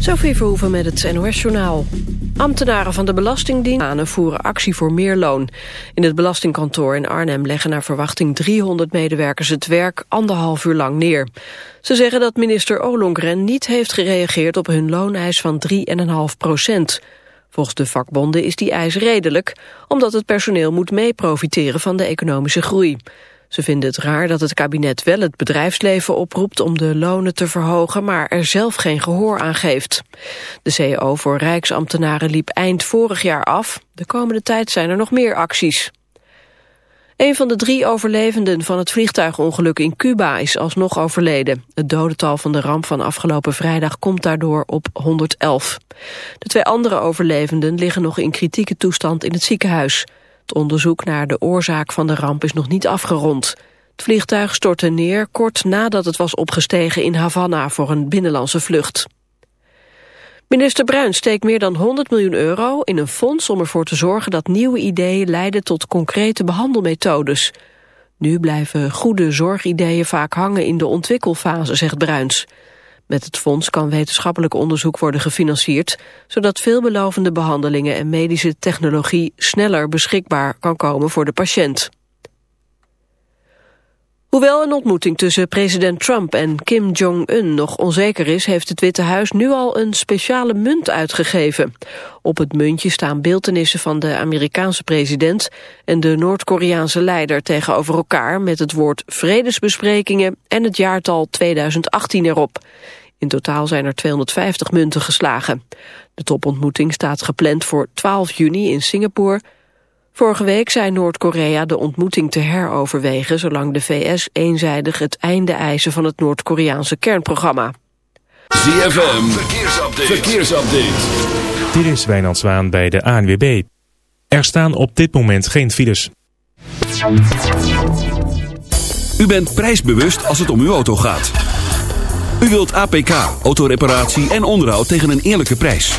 Sophie Verhoeven met het NOS-journaal. Ambtenaren van de Belastingdienst voeren actie voor meer loon. In het belastingkantoor in Arnhem leggen naar verwachting 300 medewerkers het werk anderhalf uur lang neer. Ze zeggen dat minister Ollongren niet heeft gereageerd op hun looneis van 3,5 procent. Volgens de vakbonden is die eis redelijk, omdat het personeel moet meeprofiteren van de economische groei. Ze vinden het raar dat het kabinet wel het bedrijfsleven oproept om de lonen te verhogen, maar er zelf geen gehoor aan geeft. De CEO voor Rijksambtenaren liep eind vorig jaar af. De komende tijd zijn er nog meer acties. Een van de drie overlevenden van het vliegtuigongeluk in Cuba is alsnog overleden. Het dodental van de ramp van afgelopen vrijdag komt daardoor op 111. De twee andere overlevenden liggen nog in kritieke toestand in het ziekenhuis. Het onderzoek naar de oorzaak van de ramp is nog niet afgerond. Het vliegtuig stortte neer kort nadat het was opgestegen in Havana voor een binnenlandse vlucht. Minister Bruin steekt meer dan 100 miljoen euro in een fonds om ervoor te zorgen dat nieuwe ideeën leiden tot concrete behandelmethodes. Nu blijven goede zorgideeën vaak hangen in de ontwikkelfase, zegt Bruins. Met het fonds kan wetenschappelijk onderzoek worden gefinancierd... zodat veelbelovende behandelingen en medische technologie... sneller beschikbaar kan komen voor de patiënt. Hoewel een ontmoeting tussen president Trump en Kim Jong-un nog onzeker is... heeft het Witte Huis nu al een speciale munt uitgegeven. Op het muntje staan beeldenissen van de Amerikaanse president... en de Noord-Koreaanse leider tegenover elkaar... met het woord vredesbesprekingen en het jaartal 2018 erop. In totaal zijn er 250 munten geslagen. De topontmoeting staat gepland voor 12 juni in Singapore... Vorige week zei Noord-Korea de ontmoeting te heroverwegen... zolang de VS eenzijdig het einde eisen van het Noord-Koreaanse kernprogramma. ZFM, verkeersupdate. verkeersupdate. Dit is Wijnand Zwaan bij de ANWB. Er staan op dit moment geen files. U bent prijsbewust als het om uw auto gaat. U wilt APK, autoreparatie en onderhoud tegen een eerlijke prijs.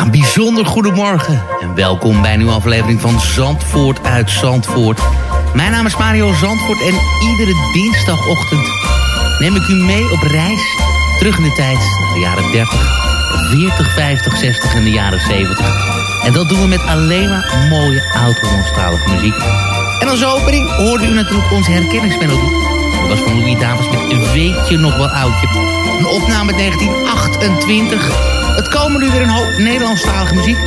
Een bijzonder goedemorgen en welkom bij een nieuwe aflevering van Zandvoort uit Zandvoort. Mijn naam is Mario Zandvoort en iedere dinsdagochtend neem ik u mee op reis terug in de tijd naar de jaren 30, 40, 50, 60 en de jaren 70. En dat doen we met alleen maar mooie oud-Hollandstalige muziek. En als opening hoorde u natuurlijk onze herkenningsmelodie. Dat was van Louis Davis met Weet je nog wel oudje. Een opname uit 1928. Het komen nu weer een hoop Nederlandstalige muziek.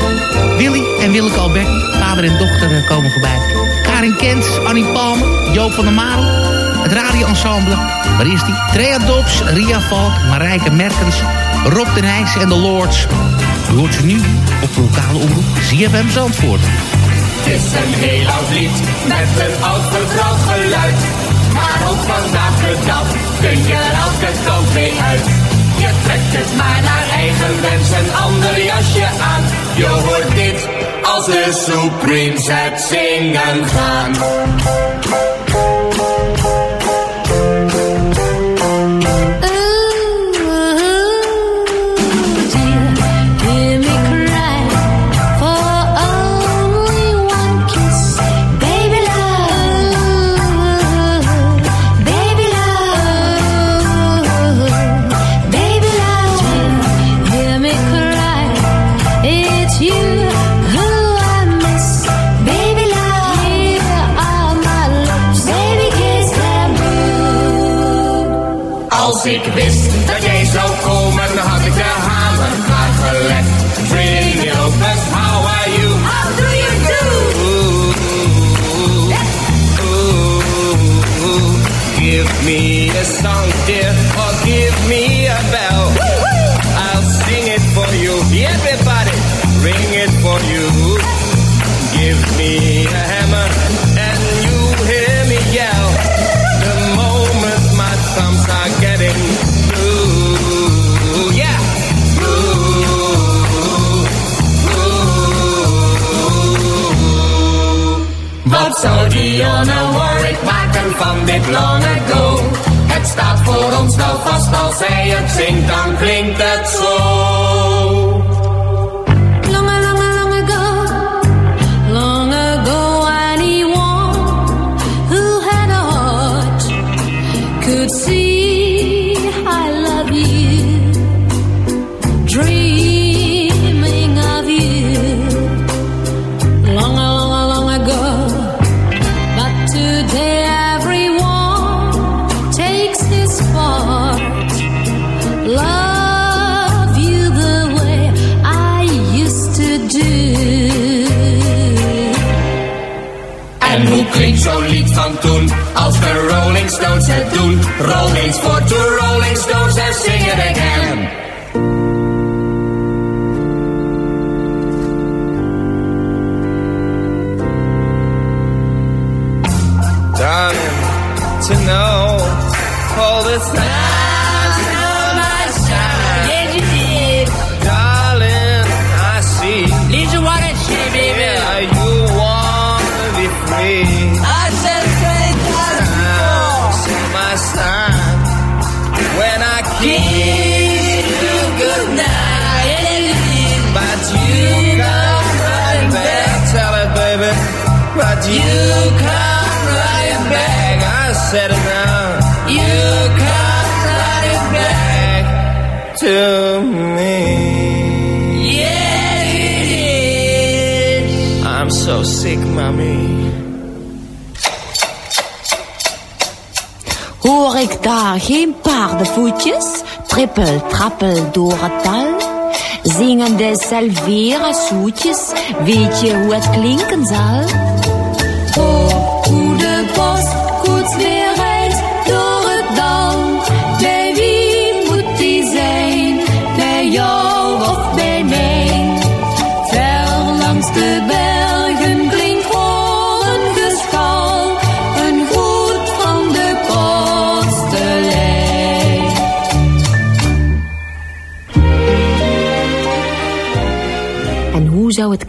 Willy en Willeke Albert, vader en dochter, eh, komen voorbij. Karin Kent, Annie Palmer, Joop van der Marel. Het radioensemble. Waar is die? Trea Dobbs, Ria Valk, Marijke Merkens, Rob den Nijs en de Lords. U hoort ze nu op lokale omroep ZFM Zandvoort. Het is een heel oud lied met een oud vertrouwd geluid. Maar ook vandaag de dag kun je er elke kant mee uit. Je trekt het maar naar eigen wens een ander jasje aan. Je hoort dit als de Supremes het zingen gaan. Give me a song, dear, or give me a bell. I'll sing it for you. Everybody, ring it for you. Give me a hammer, and you hear me yell. The moment my thumbs are getting blue, yeah. Warwick maken van dit long ago? Het staat voor ons nou vast, als zij het zingt, dan klinkt het zo. Rolling Stones het doen. Rolling for two Rolling Stones and sing it again. Darling, to know all this time. You come right back. I said it. You come right back to me. Yeah, it is. I'm so sick, mommy. Hoor ik daar geen paardenvoetjes? Trippel, trappel door het dal. Zingende salvera zoetjes, weet je hoe het klinken zal? Oh.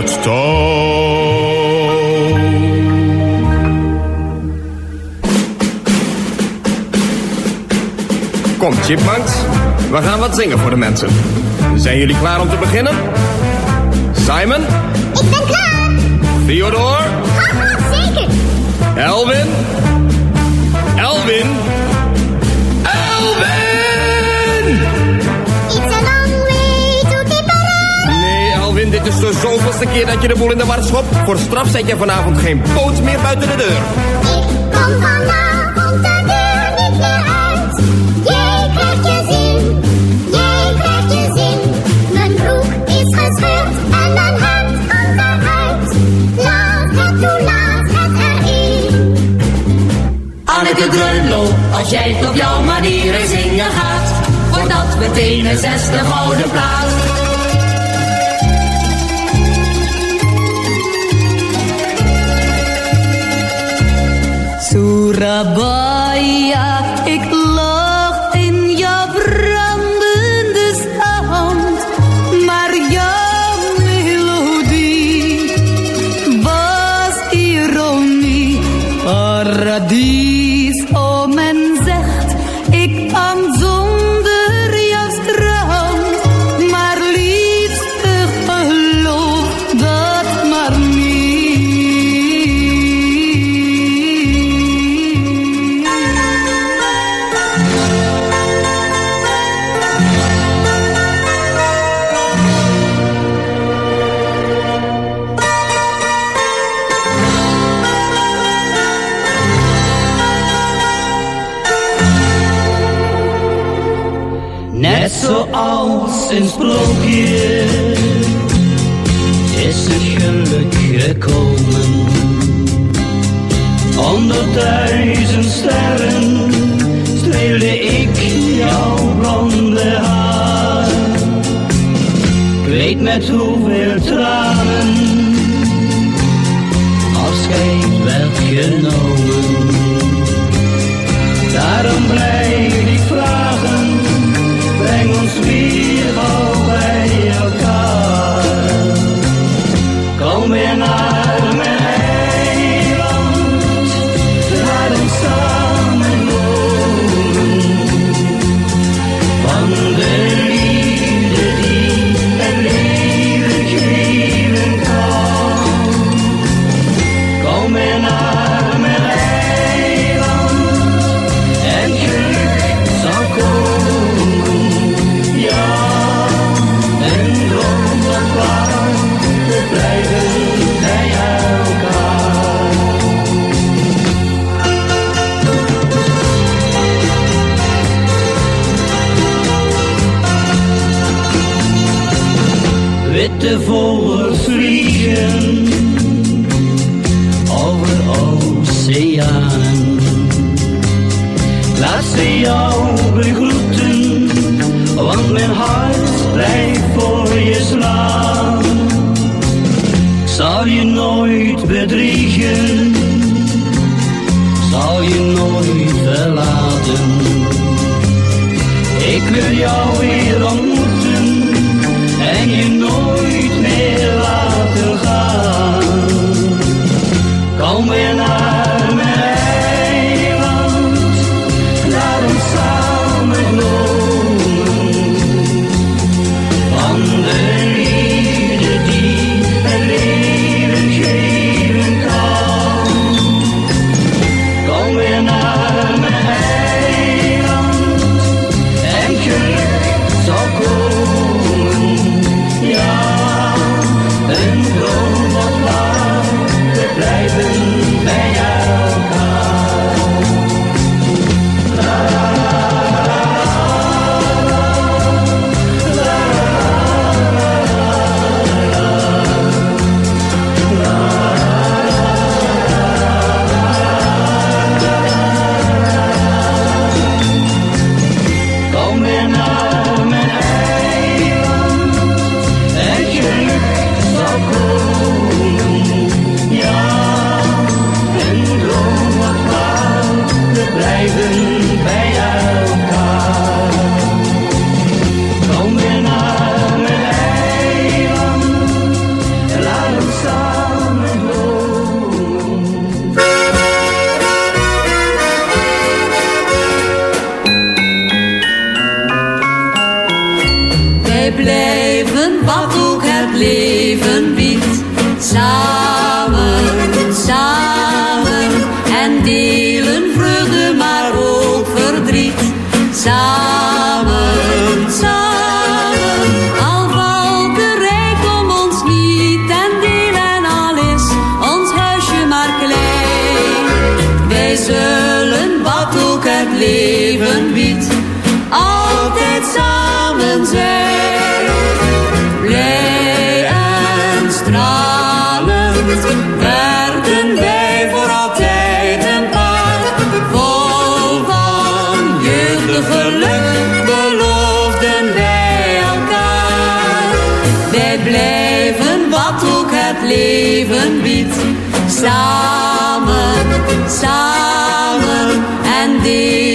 Met touw. Kom, chipmunks. We gaan wat zingen voor de mensen. Zijn jullie klaar om te beginnen? Simon? Ik ben klaar. Theodore? Haha, zeker. Elvin? Dat je de boel in de war schopt. Voor straf zet je vanavond geen poot meer buiten de deur. Ik kom vanavond de deur niet meer uit. Jij krijgt je zin, jij krijgt je zin. Mijn broek is gescheurd en mijn hemd hangt eruit. Laat het toe, laat het erin. Anneke Grunlo, als jij het op jouw manieren zingen gaat, wordt dat meteen een zesde gouden plaat. Surabaya, duizend sterren streelde ik jouw blonde haar. Ik weet met hoeveel tranen afscheid werd genomen. Daarom blijf te volgen vliegen over oceaan. Laat ze jou begroeten, want mijn hart blijft voor je slaan. Zal je nooit bedriegen, zal je nooit verlaten. Ik wil jou weer ontmoeten leven biedt. Samen, samen en dit.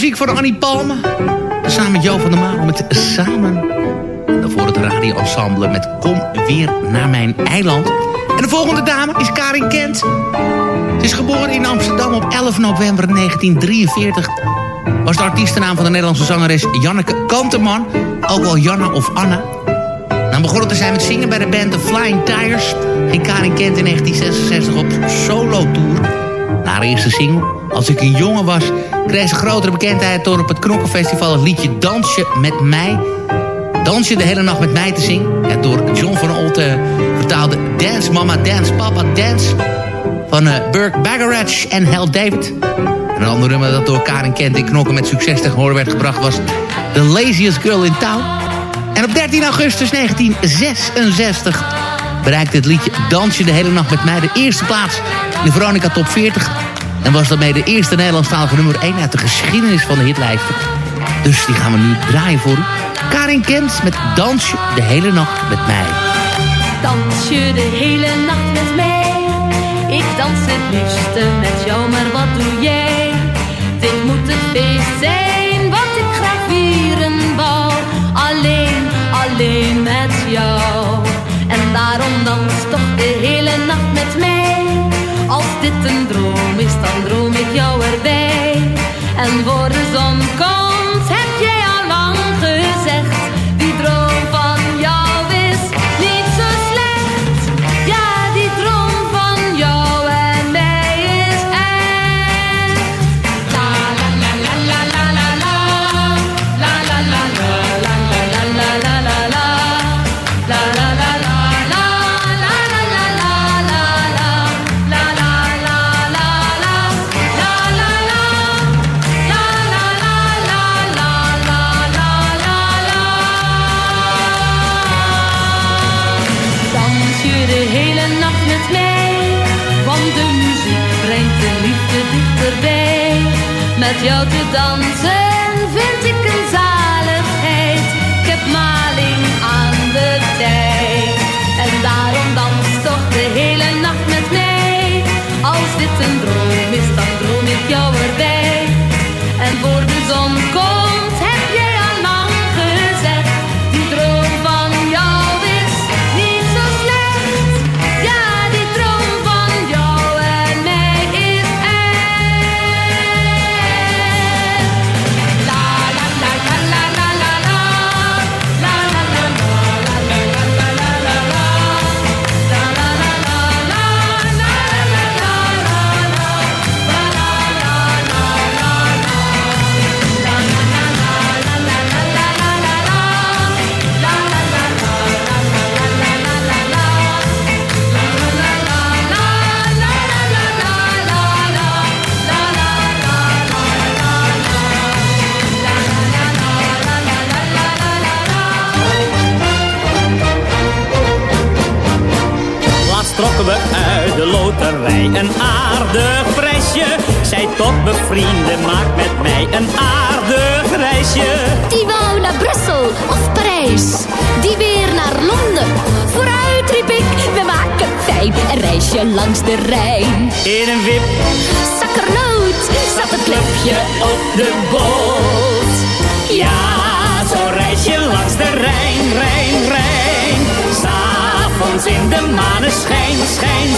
muziek voor Annie Palme. Samen met Jo van der Maan met Samen. En daarvoor het radioensemble met Kom weer naar mijn eiland. En de volgende dame is Karin Kent. Ze is geboren in Amsterdam op 11 november 1943. Was de artiestenaam van de Nederlandse zangeres Janneke Kanteman. Ook wel Janna of Anna. Dan nou, begonnen te zijn met zingen bij de band The Flying Tires. ging Karin Kent in 1966 op solo tour. Naar eerste single als ik een jongen was... kreeg ze grotere bekendheid door op het Knokkenfestival het liedje Dansje met mij... Dansje de hele nacht met mij te zingen. Het door John van Olte vertaalde Dance Mama Dance Papa Dance... van uh, Burke Bagarach en Hal David. En een ander nummer dat door Karin Kent in Knokken met succes tegen horen werd gebracht... was The Laziest Girl in Town. En op 13 augustus 1966 bereikte het liedje Dansje de hele nacht met mij de eerste plaats in de Veronica Top 40. En was daarmee de eerste Nederlandstalige nummer 1 uit de geschiedenis van de hitlijsten. Dus die gaan we nu draaien voor. Karin Kent met Dansje de hele nacht met mij. Dans je de hele nacht met mij? Ik dans het liefste met jou, maar wat doe jij? Dit moet het feest zijn wat ik graag vieren wou. Alleen, alleen met jou. En daarom dans toch de dit een droom is, dan droom ik jou erbij. En voor de zon komt, tot bevrienden, maak met mij een aardig reisje. Die wou naar Brussel of Parijs, die weer naar Londen. Vooruit riep ik, we maken fijn een reisje langs de Rijn. In een wip, Zakkernoot zat het klepje op de boot. Ja, zo reis je langs de Rijn, Rijn, Rijn. S'avonds in de maneschijn, schijn, schijn.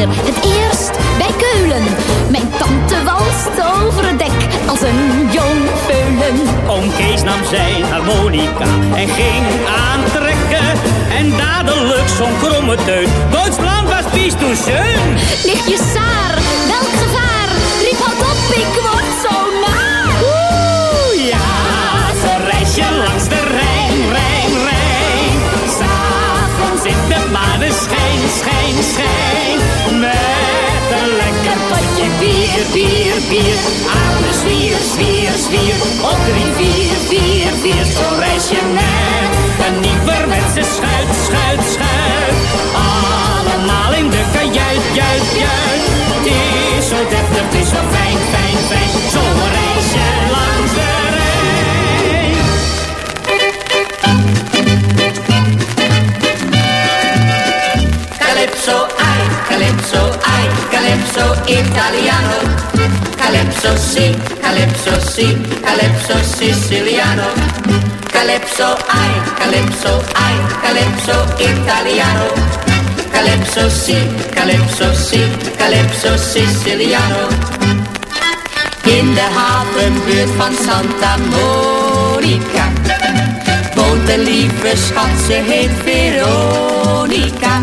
Het eerst bij Keulen. Mijn tante walste over het dek als een jong veulen. Oom Kees nam zijn harmonica en ging aantrekken. En dadelijk zo'n kromme teut. Duitsland was pies toen schön. Ligt je saar, welk gevaar? Riep houd op, ik In de maneschijn, schijn, schijn. Met een lekker potje bier, bier, bier. Aan de zwier, zwier, zwier. Op drie, vier, vier, vier. Zo reis je met een nieuwerwetse schuit, schuit, schuit. Allemaal in de kajuit, juit, juit. Het is zo deftig, het is zo fijn, fijn, fijn. Zo reis calypso, ai, calypso italiano. Calypso si, calypso si, calypso siciliano. Calypso, ai, calypso, ai, calypso italiano. Calypso si, calypso si, calypso siciliano. In de havenbuurt van Santa Monica woont een lieve schat, ze heet Veronica.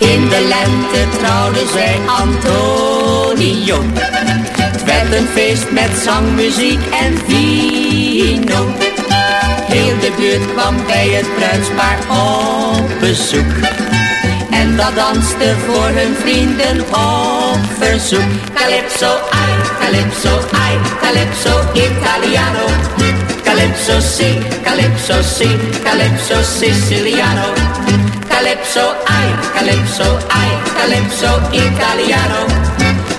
In de lente trouwden zij Antonio. Het werd een feest met zang, muziek en vino. Heel de buurt kwam bij het bruidspaar op bezoek. En dat danste voor hun vrienden op verzoek. Calypso, ai, calypso, ai, calypso italiano. Calypso si, calypso si, calypso siciliano. Calypso, ai, calypso, ai, calypso italiano.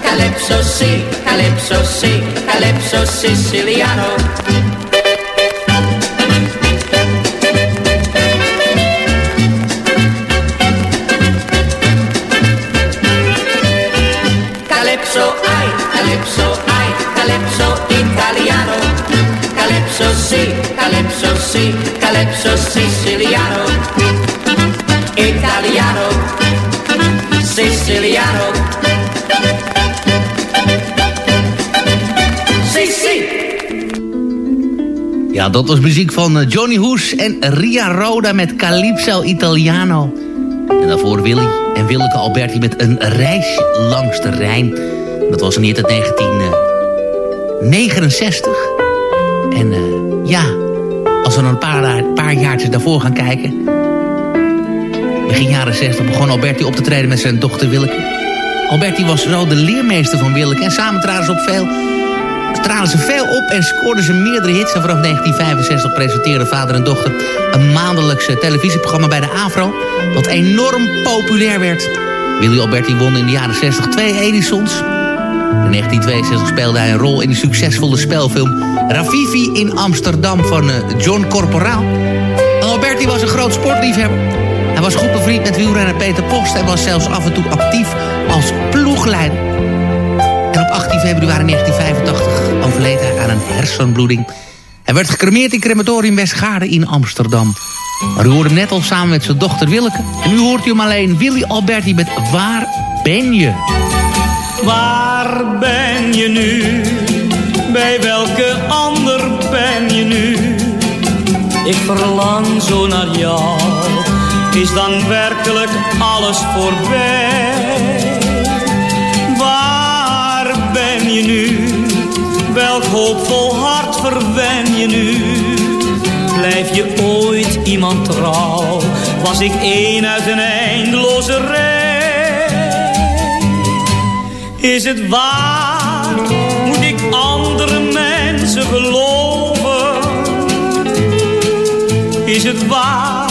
Calypso si, calypso si, calypso siciliano. Calypso, ai, calypso, ai, calypso italiano. Calypso si, calypso si, calypso siciliano. Italiano, Siciliano. Si, si. Ja, dat was muziek van eh, Johnny Hoes en Ria Roda met Calypso Italiano. En daarvoor Willy en Willeke Alberti met een reis langs de Rijn. Dat was in het 1969. En eh, ja, als we een paar, paar jaartjes daarvoor gaan kijken... Begin jaren 60 begon Alberti op te treden met zijn dochter Willeke. Alberti was zo de leermeester van Willeke en samen traden ze op veel traden ze veel op en scoorden ze meerdere hits. En vanaf 1965 presenteerden vader en dochter een maandelijkse televisieprogramma bij de AVRO. Dat enorm populair werd. Willy Alberti won in de jaren 60 twee Edisons. In 1962 speelde hij een rol in de succesvolle spelfilm Ravivi in Amsterdam van eh, John Corporaal. Alberti was een groot sportliefhebber. Hij was goed bevriend met wielrenner Peter Post... en was zelfs af en toe actief als ploegleider. En op 18 februari 1985 overleed hij aan een hersenbloeding. Hij werd gecremeerd in crematorium Westgaarde in Amsterdam. Maar u hoorde hem net al samen met zijn dochter Willeke. En nu hoort u hem alleen Willy Alberti met Waar ben je? Waar ben je nu? Bij welke ander ben je nu? Ik verlang zo naar jou. Is dan werkelijk alles voorbij? Waar ben je nu? Welk hoopvol hart verwen je nu? Blijf je ooit iemand trouw? Was ik één uit een eindeloze rij? Is het waar? Moet ik andere mensen geloven? Is het waar?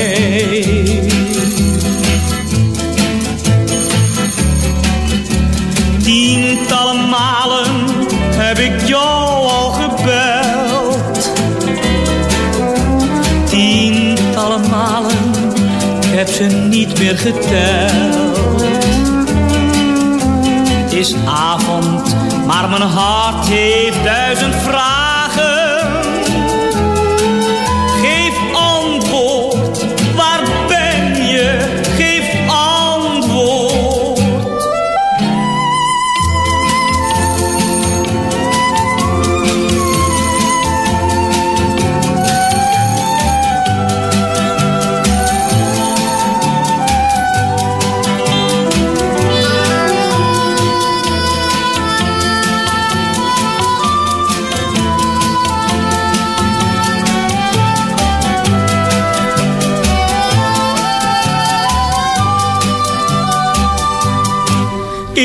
Het is avond, maar mijn hart heeft duizend vragen.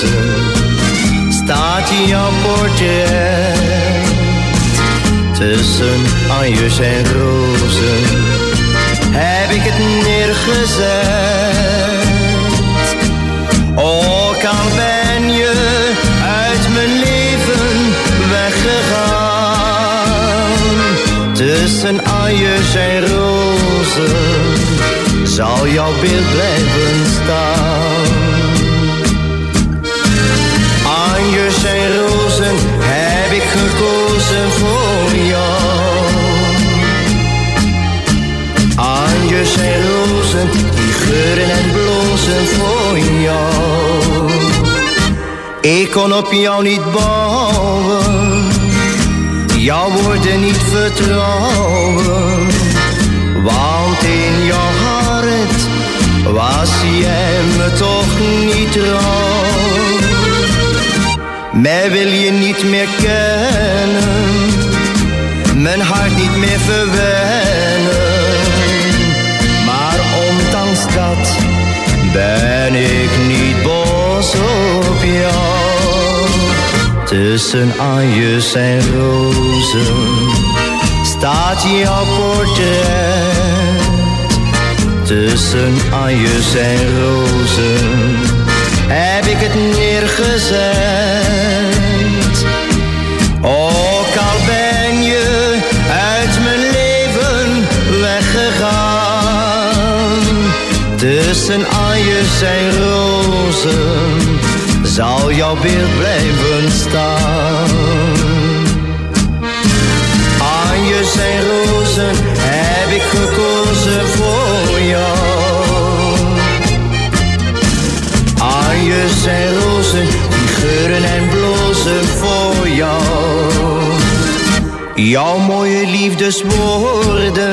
Rozen staat jouw portret. Tussen anjes en rozen heb ik het neergezet. Ook al ben je uit mijn leven weggegaan. Tussen anjes en rozen zal jouw beeld blijven staan. Anjes en rozen, die geuren en blozen voor jou. Ik kon op jou niet bouwen, jouw woorden niet vertrouwen. Want in jouw hart was jij me toch niet trouw. Mij wil je niet meer kennen, mijn hart niet meer verwennen. Ben ik niet boos op jou. Tussen anjes en rozen staat jouw portret. Tussen anjes en rozen heb ik het neergezet. Tussen anjes en rozen zal jouw beeld blijven staan. Anjes en rozen heb ik gekozen voor jou. Anjes en rozen, die geuren en blozen voor jou. Jouw mooie liefdeswoorden,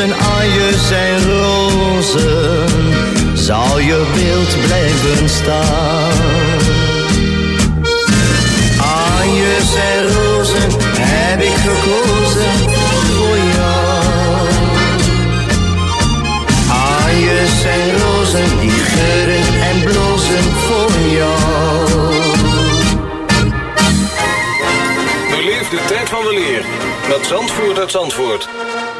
Tussen anjes en rozen zal je beeld blijven staan. Anjes en rozen heb ik gekozen voor jou. Anjes en rozen die geuren en blozen voor jou. Beleef de tijd van de leer met Zandvoort uit Zandvoort.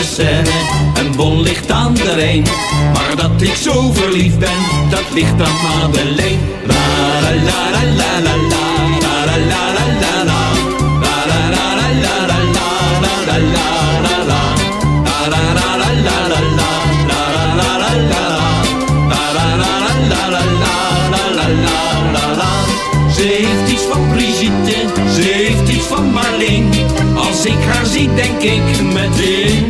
de een bon ligt aan de een, Maar dat ik zo verliefd ben, dat ligt aan Madeleine. La la la la la la, la la la la la la, la la la la la la la, la la la la la. la, heeft iets van la ze heeft iets van la Als ik haar zie, denk ik meteen.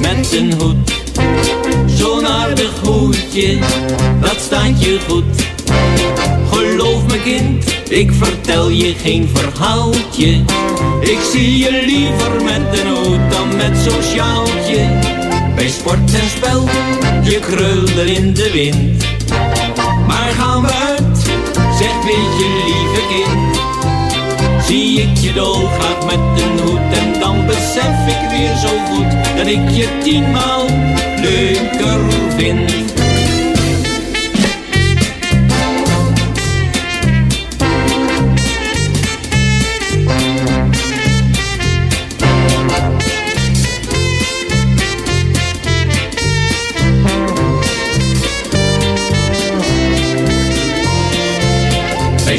met een hoed. Zo'n aardig hoedje, dat staat je goed. Geloof me kind, ik vertel je geen verhaaltje. Ik zie je liever met een hoed dan met zo'n sjaaltje. Bij sport en spel, je krulde in de wind. Maar gaan we uit, zeg weet je lieve kind. Zie ik je dolgraag met een hoed en dan besef ik weer zo goed dat ik je tienmaal leuker vind. Bij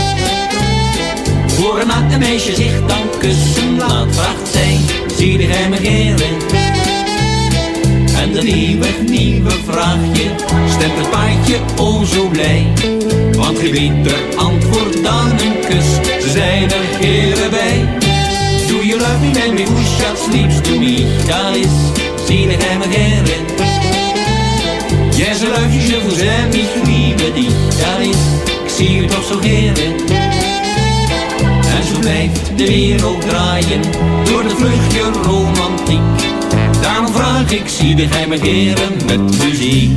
Een natte meisje zich dan kussen laat, vraagt zij, zie hij me heren? En de nieuwe, nieuwe vraagje stemt het paardje o zo blij. Want geen beter antwoord dan een kus, ze zijn er heren bij. Do you love me, baby, who shall sleeps to me? Dat is, zie hij me heren? Yes, I love you, je vous aime, ich dich. Dat is, ik zie u toch zo heren. Blijft de wereld draaien door de vluchtje romantiek. Daarom vraag ik, zie de geheime heren met muziek.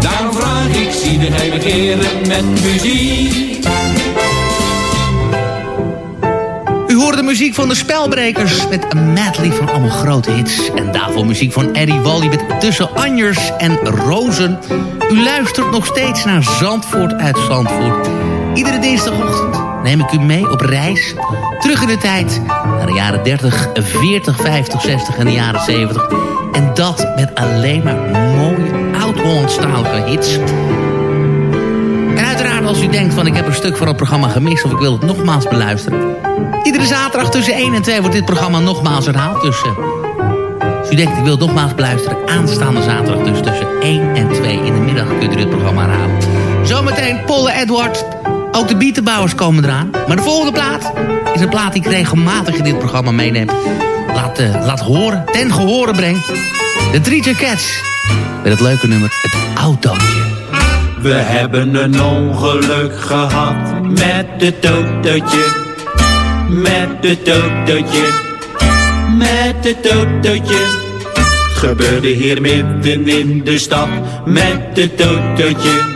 Daarom vraag ik, zie de geheime heren met muziek. U hoort de muziek van de Spelbrekers met een medley van allemaal grote hits. En daarvoor muziek van Eddie Wally met Tussen Anjers en Rozen. U luistert nog steeds naar Zandvoort uit Zandvoort. Iedere dinsdagochtend neem ik u mee op reis. Terug in de tijd naar de jaren 30, 40, 50, 60 en de jaren 70. En dat met alleen maar mooie oud-Hollandstalige hits. En uiteraard als u denkt van ik heb een stuk van het programma gemist... of ik wil het nogmaals beluisteren. Iedere zaterdag tussen 1 en 2 wordt dit programma nogmaals herhaald. Dus eh, Als u denkt, ik wil nogmaals beluisteren, aanstaande zaterdag dus tussen 1 en 2 in de middag kunt u dit programma herhalen. Zometeen Polle Edward. Ook de bietenbouwers komen eraan. Maar de volgende plaat is een plaat die ik regelmatig in dit programma meeneem. Laat, eh, laat horen, ten gehore breng. De Three Cats. Met het leuke nummer, het autootje. We hebben een ongeluk gehad met het autootje. Met het autootje. Met het autootje. Gebeurde hier midden in de stad met het autootje.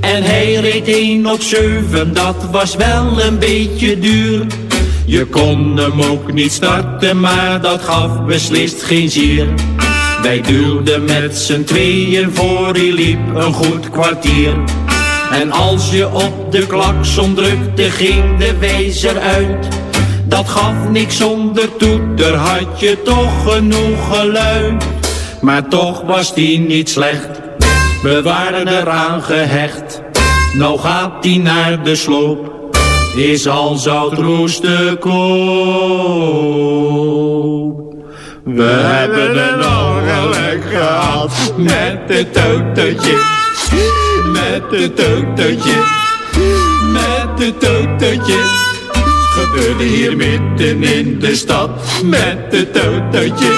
En hij reed 1 op 7, dat was wel een beetje duur. Je kon hem ook niet starten, maar dat gaf beslist geen zier. Wij duwden met z'n tweeën voor, hij liep een goed kwartier. En als je op de klakson drukte, ging de wijzer uit. Dat gaf niks zonder toeter, had je toch genoeg geluid. Maar toch was die niet slecht, we waren eraan gehecht. Nou gaat die naar de sloop, is al zout roest te koop. We hebben een ongeluk gehad met het autootje, met het autootje, met het autootje. Gebeurde hier midden in de stad met het autootje,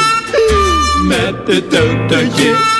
met het met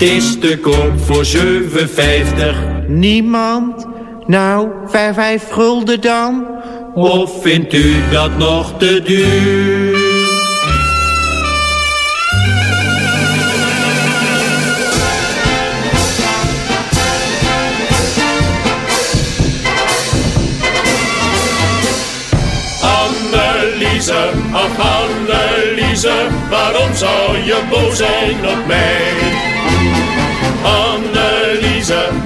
Het is te koop voor 7,50. Niemand? Nou, vijf, vijf gulden dan? Of vindt u dat nog te duur? Anneliese, ach Anneliese, waarom zou je boos zijn op mij?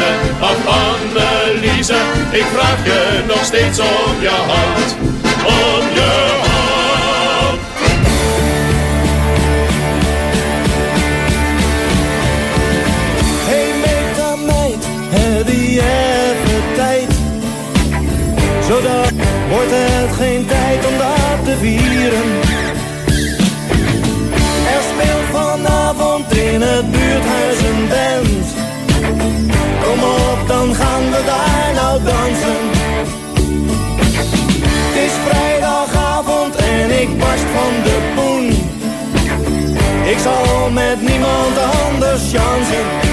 Anneliese, ik vraag je nog steeds om je hand. Om je hand. Hey meta meid, heb je even tijd? Zodat wordt het geen tijd om dat te vieren. Er speelt vanavond in het buurthuis een band. Dan gaan we daar nou dansen. Het is vrijdagavond en ik barst van de poen. Ik zal met niemand anders chansen.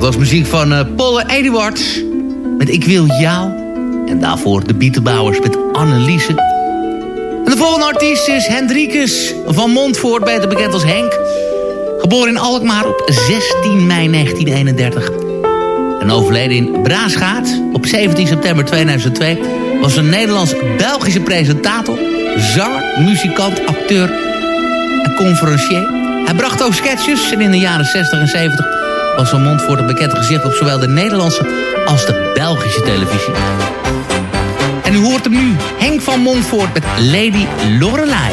Dat was muziek van eh Polle Eduards. Met Ik wil jou. En daarvoor de Bietenbouwers met Anneliese. En de volgende artiest is Hendrikus van Montvoort, beter bekend als Henk. Geboren in Alkmaar op 16 mei 1931. En overleden in Braasgaat op 17 september 2002... was een Nederlands-Belgische presentator, zanger, muzikant, acteur en conferencier. Hij bracht ook sketches en in de jaren 60 en 70 was Van Montvoort een bekend gezicht op zowel de Nederlandse als de Belgische televisie. En u hoort hem nu, Henk van Montvoort met Lady Lorelei.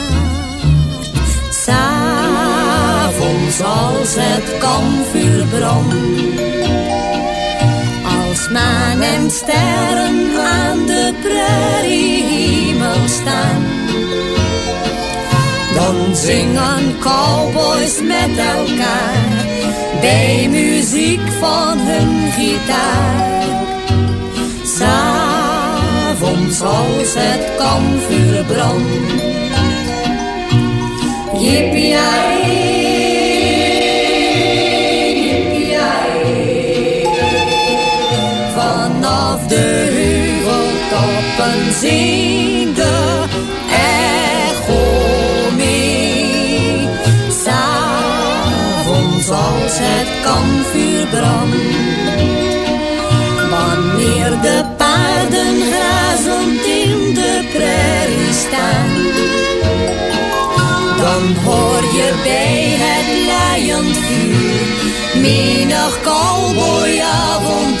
S'avonds als het kampvuur brandt, als maan en sterren aan de prairiehemel staan, dan zingen cowboys met elkaar bij muziek van hun gitaar. S'avonds als het kampvuur brandt. Yippie als het kampvuur brandt. Wanneer de paarden grazend in de prairie staan dan hoor je bij het laaiend vuur menig cowboyavontuur.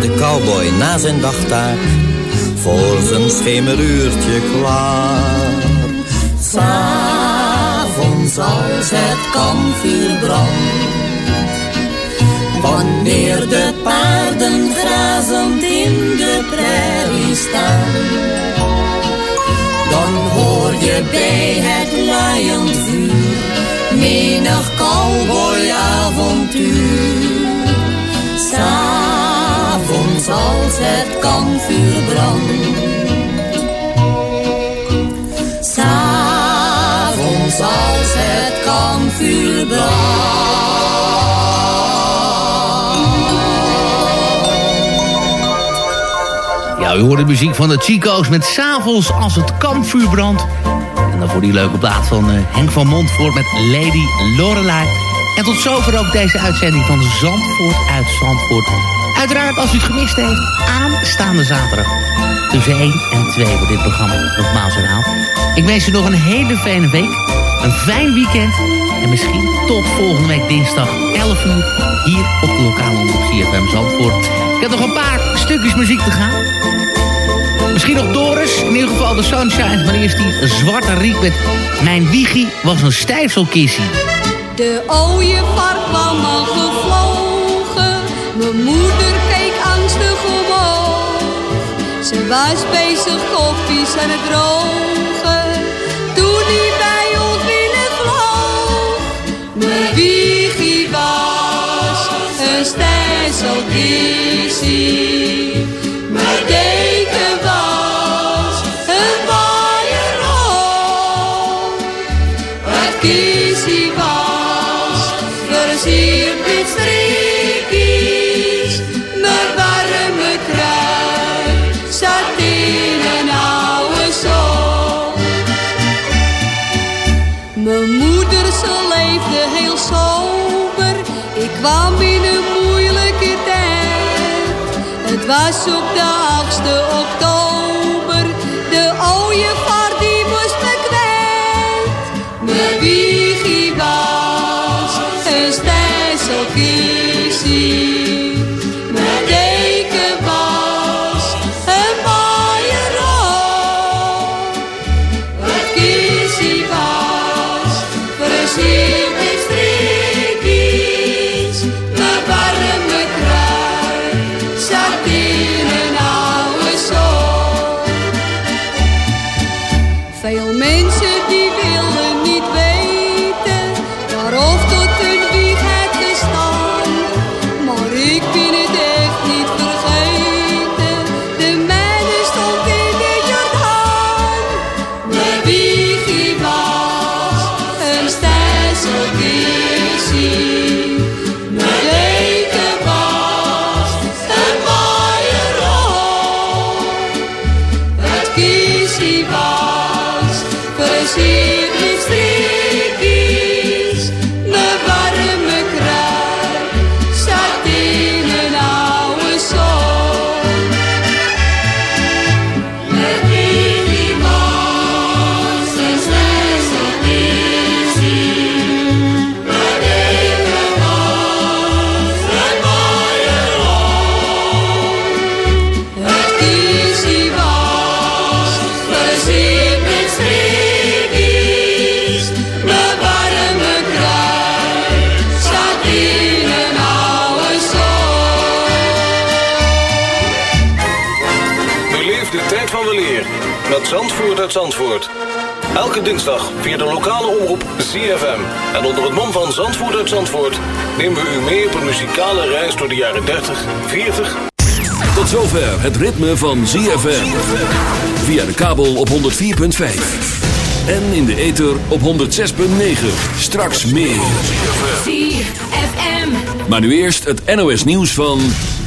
De cowboy na zijn dagtaak voor zijn schemeruurtje klaar. S'avonds als het kampvuur brandt. Wanneer de paarden grazend in de prairie staan. Dan hoor je bij het laaiend vuur menig cowboyavontuur. S'avonds als het kampvuur brandt. S'avonds als het kampvuur Ja, u hoort de muziek van de Chico's met S'avonds als het kampvuur brandt. En dan voor die leuke plaat van eh, Henk van Montvoort met Lady Lorelei. En tot zover ook deze uitzending van Zandvoort uit Zandvoort. Uiteraard, als u het gemist heeft, aanstaande zaterdag. Tussen 1 en 2 wordt dit programma nogmaals herhaald. Ik wens u nog een hele fijne week. Een fijn weekend. En misschien tot volgende week dinsdag 11 uur. Hier op de lokale omroep CFM Zandvoort. Ik heb nog een paar stukjes muziek te gaan. Misschien nog Doris. In ieder geval de Sunshine. Maar eerst die zwarte riek met... Mijn wiegie was een stijfselkissie. De ooievaar kwam al gevlogen. Mijn moeder was bezig koffies aan het drogen. Toen die bij ons binnenvloog. Mijn wiegie was een stencilkiezie. Was op de 8e oktober. Uit Zandvoort. Elke dinsdag via de lokale omroep ZFM. En onder het mom van Zandvoort uit Zandvoort... nemen we u mee op een muzikale reis door de jaren 30, 40... Tot zover het ritme van ZFM. Via de kabel op 104.5. En in de ether op 106.9. Straks meer. ZFM. Maar nu eerst het NOS nieuws van 12.